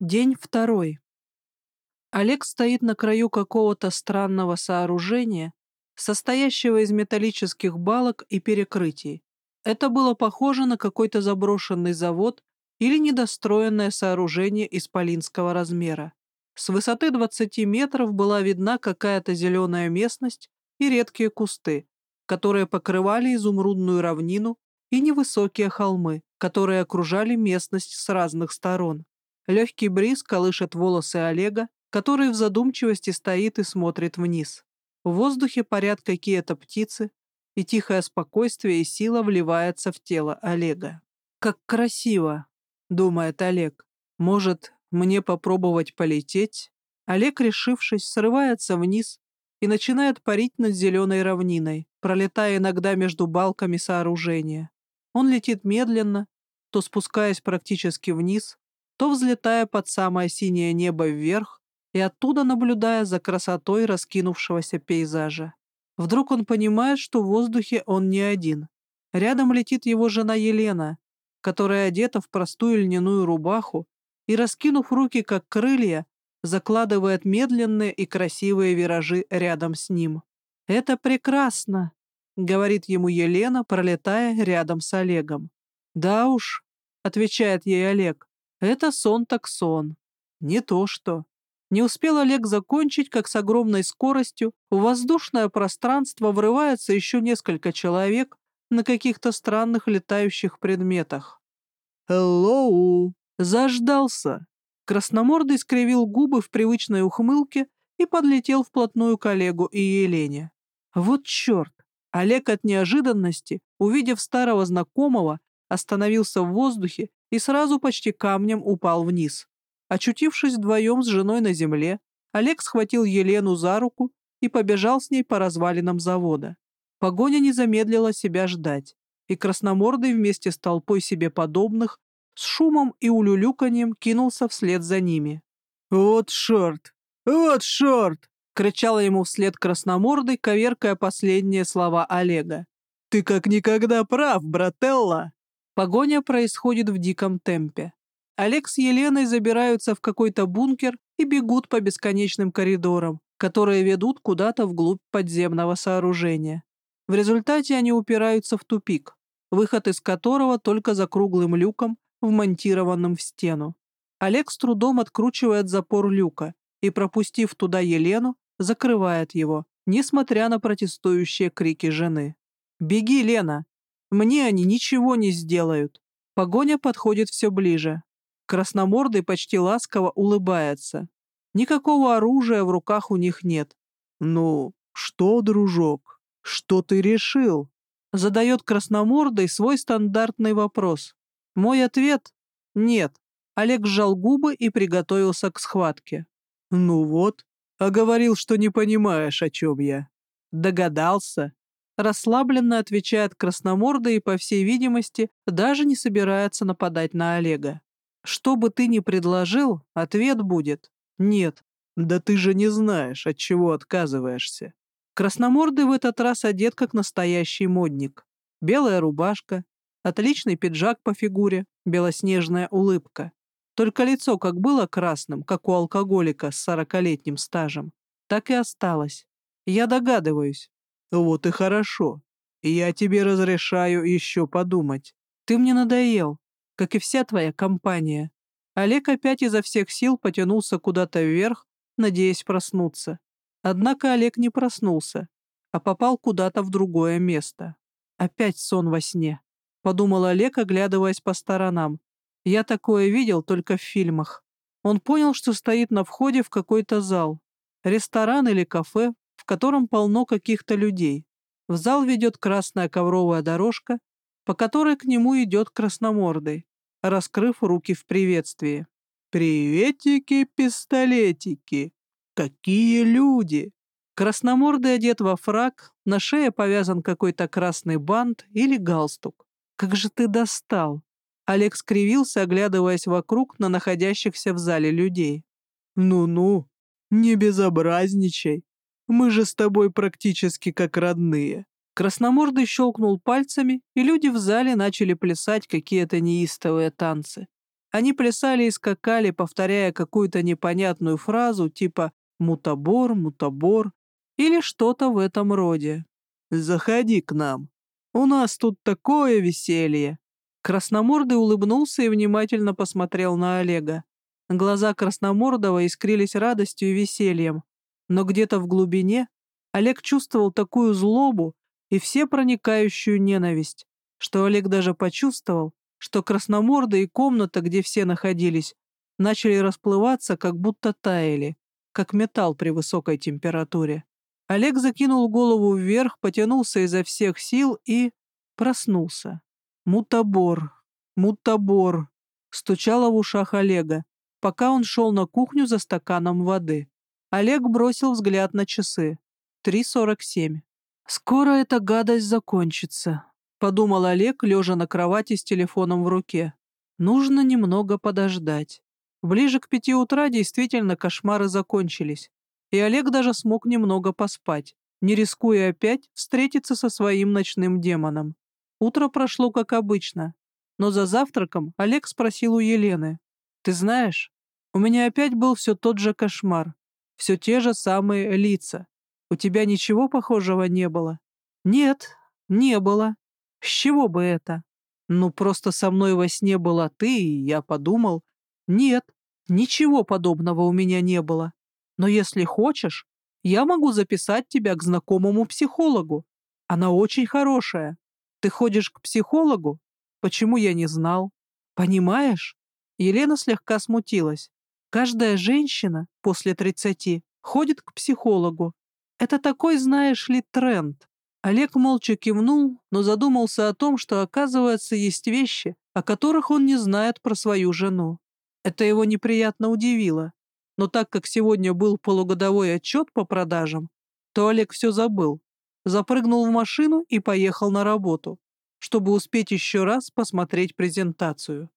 День второй. Олег стоит на краю какого-то странного сооружения, состоящего из металлических балок и перекрытий. Это было похоже на какой-то заброшенный завод или недостроенное сооружение исполинского размера. С высоты 20 метров была видна какая-то зеленая местность и редкие кусты, которые покрывали изумрудную равнину и невысокие холмы, которые окружали местность с разных сторон. Легкий бриз колышет волосы Олега, который в задумчивости стоит и смотрит вниз. В воздухе парят какие-то птицы, и тихое спокойствие и сила вливается в тело Олега. «Как красиво!» — думает Олег. «Может, мне попробовать полететь?» Олег, решившись, срывается вниз и начинает парить над зеленой равниной, пролетая иногда между балками сооружения. Он летит медленно, то спускаясь практически вниз, то взлетая под самое синее небо вверх и оттуда наблюдая за красотой раскинувшегося пейзажа. Вдруг он понимает, что в воздухе он не один. Рядом летит его жена Елена, которая одета в простую льняную рубаху и, раскинув руки как крылья, закладывает медленные и красивые виражи рядом с ним. «Это прекрасно», — говорит ему Елена, пролетая рядом с Олегом. «Да уж», — отвечает ей Олег, это сон так сон. Не то что. Не успел Олег закончить, как с огромной скоростью в воздушное пространство врывается еще несколько человек на каких-то странных летающих предметах. «Hello!» Заждался. Красномордый скривил губы в привычной ухмылке и подлетел вплотную к Олегу и Елене. Вот черт! Олег от неожиданности, увидев старого знакомого, остановился в воздухе и сразу почти камнем упал вниз. Очутившись вдвоем с женой на земле, Олег схватил Елену за руку и побежал с ней по развалинам завода. Погоня не замедлила себя ждать, и красномордый вместе с толпой себе подобных с шумом и улюлюканьем кинулся вслед за ними. «Вот шорт! Вот шорт!» — кричала ему вслед красномордый, коверкая последние слова Олега. «Ты как никогда прав, брателла!» Погоня происходит в диком темпе. Олег с Еленой забираются в какой-то бункер и бегут по бесконечным коридорам, которые ведут куда-то вглубь подземного сооружения. В результате они упираются в тупик, выход из которого только за круглым люком, вмонтированным в стену. Олег с трудом откручивает запор люка и, пропустив туда Елену, закрывает его, несмотря на протестующие крики жены. «Беги, Лена! Мне они ничего не сделают. Погоня подходит все ближе. Красномордый почти ласково улыбается. Никакого оружия в руках у них нет. «Ну, что, дружок, что ты решил?» Задает Красномордый свой стандартный вопрос. Мой ответ — нет. Олег сжал губы и приготовился к схватке. «Ну вот, а говорил, что не понимаешь, о чем я». Догадался. Расслабленно отвечает красномордый и, по всей видимости, даже не собирается нападать на Олега. Что бы ты ни предложил, ответ будет «нет». Да ты же не знаешь, от чего отказываешься. Красномордый в этот раз одет как настоящий модник. Белая рубашка, отличный пиджак по фигуре, белоснежная улыбка. Только лицо как было красным, как у алкоголика с сорокалетним стажем, так и осталось. Я догадываюсь, «Вот и хорошо. Я тебе разрешаю еще подумать. Ты мне надоел, как и вся твоя компания». Олег опять изо всех сил потянулся куда-то вверх, надеясь проснуться. Однако Олег не проснулся, а попал куда-то в другое место. Опять сон во сне, — подумал Олег, оглядываясь по сторонам. Я такое видел только в фильмах. Он понял, что стоит на входе в какой-то зал. Ресторан или кафе, котором полно каких-то людей. В зал ведет красная ковровая дорожка, по которой к нему идет красномордый, раскрыв руки в приветствии. «Приветики-пистолетики! Какие люди!» Красномордый одет во фраг, на шее повязан какой-то красный бант или галстук. «Как же ты достал!» Олег скривился, оглядываясь вокруг на находящихся в зале людей. «Ну-ну, не безобразничай!» Мы же с тобой практически как родные». Красномордый щелкнул пальцами, и люди в зале начали плясать какие-то неистовые танцы. Они плясали и скакали, повторяя какую-то непонятную фразу типа «мутабор, мутабор» или что-то в этом роде. «Заходи к нам. У нас тут такое веселье!» Красномордый улыбнулся и внимательно посмотрел на Олега. Глаза Красномордова искрились радостью и весельем, но где-то в глубине Олег чувствовал такую злобу и всепроникающую ненависть, что Олег даже почувствовал, что Красноморда и комната, где все находились, начали расплываться, как будто таяли, как металл при высокой температуре. Олег закинул голову вверх, потянулся изо всех сил и проснулся. «Мутабор! Мутабор!» — стучало в ушах Олега, пока он шел на кухню за стаканом воды. Олег бросил взгляд на часы. 3.47. «Скоро эта гадость закончится», — подумал Олег, лежа на кровати с телефоном в руке. «Нужно немного подождать». Ближе к пяти утра действительно кошмары закончились, и Олег даже смог немного поспать, не рискуя опять встретиться со своим ночным демоном. Утро прошло как обычно, но за завтраком Олег спросил у Елены. «Ты знаешь, у меня опять был все тот же кошмар, все те же самые лица. У тебя ничего похожего не было?» «Нет, не было. С чего бы это? Ну, просто со мной во сне была ты, и я подумал. Нет, ничего подобного у меня не было. Но если хочешь, я могу записать тебя к знакомому психологу. Она очень хорошая. Ты ходишь к психологу? Почему я не знал? Понимаешь? Елена слегка смутилась. Каждая женщина после тридцати ходит к психологу. Это такой, знаешь ли, тренд. Олег молча кивнул, но задумался о том, что, оказывается, есть вещи, о которых он не знает про свою жену. Это его неприятно удивило. Но так как сегодня был полугодовой отчет по продажам, то Олег все забыл запрыгнул в машину и поехал на работу, чтобы успеть еще раз посмотреть презентацию.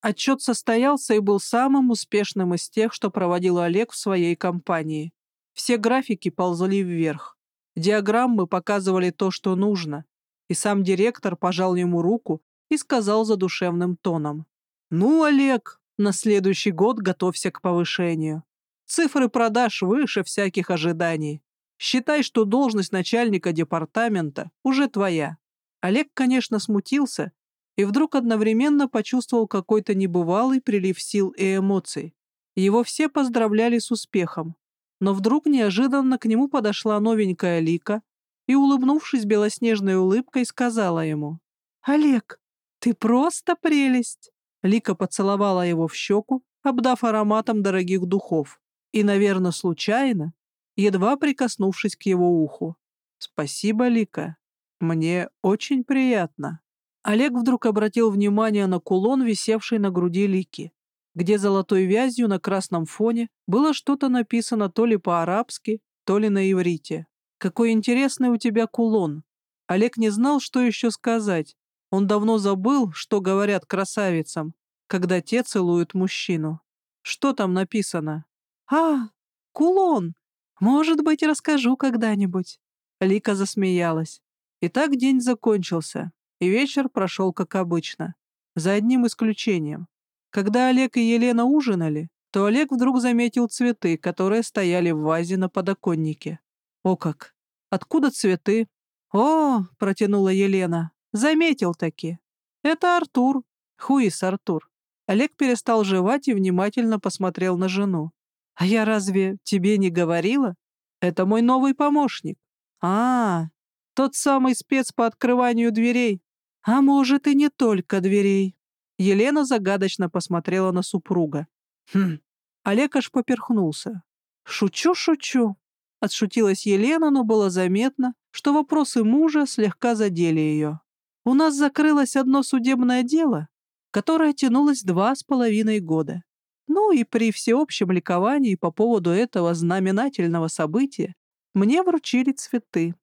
Отчет состоялся и был самым успешным из тех, что проводил Олег в своей компании. Все графики ползали вверх. Диаграммы показывали то, что нужно, и сам директор пожал ему руку и сказал задушевным тоном. «Ну, Олег, на следующий год готовься к повышению. Цифры продаж выше всяких ожиданий. Считай, что должность начальника департамента уже твоя. Олег, конечно, смутился и вдруг одновременно почувствовал какой-то небывалый прилив сил и эмоций. Его все поздравляли с успехом, но вдруг неожиданно к нему подошла новенькая Лика и, улыбнувшись белоснежной улыбкой, сказала ему, «Олег, ты просто прелесть!» Лика поцеловала его в щеку, обдав ароматом дорогих духов, и, наверное, случайно, едва прикоснувшись к его уху. «Спасибо, Лика. Мне очень приятно». Олег вдруг обратил внимание на кулон, висевший на груди Лики, где золотой вязью на красном фоне было что-то написано то ли по-арабски, то ли на иврите. «Какой интересный у тебя кулон!» Олег не знал, что еще сказать. Он давно забыл, что говорят красавицам, когда те целуют мужчину. Что там написано? «А, кулон! Может быть, расскажу когда-нибудь». Лика засмеялась. И так день закончился, и вечер прошел как обычно. За одним исключением. Когда Олег и Елена ужинали, то Олег вдруг заметил цветы, которые стояли в вазе на подоконнике. «О как! Откуда цветы?» «О!» — протянула Елена. «Заметил таки. Это Артур. Хуис Артур». Олег перестал жевать и внимательно посмотрел на жену. «А я разве тебе не говорила? Это мой новый помощник. А, тот самый спец по открыванию дверей. А может, и не только дверей». Елена загадочно посмотрела на супруга. «Хм». Олег аж поперхнулся. «Шучу, шучу». Отшутилась Елена, но было заметно, что вопросы мужа слегка задели ее. «У нас закрылось одно судебное дело, которое тянулось два с половиной года. Ну и при всеобщем ликовании по поводу этого знаменательного события мне вручили цветы.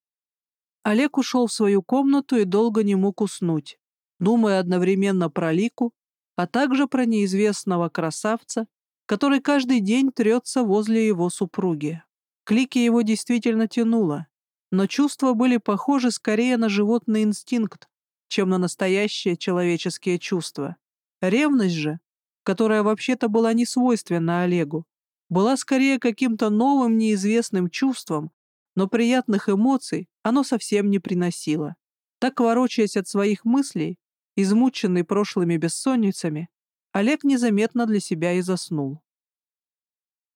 Олег ушел в свою комнату и долго не мог уснуть, думая одновременно про Лику, а также про неизвестного красавца, который каждый день трется возле его супруги. К Лике его действительно тянуло, но чувства были похожи скорее на животный инстинкт, чем на настоящие человеческие чувства. Ревность же которая вообще-то была не свойственна Олегу, была скорее каким-то новым неизвестным чувством, но приятных эмоций оно совсем не приносило. Так, ворочаясь от своих мыслей, измученный прошлыми бессонницами, Олег незаметно для себя и заснул.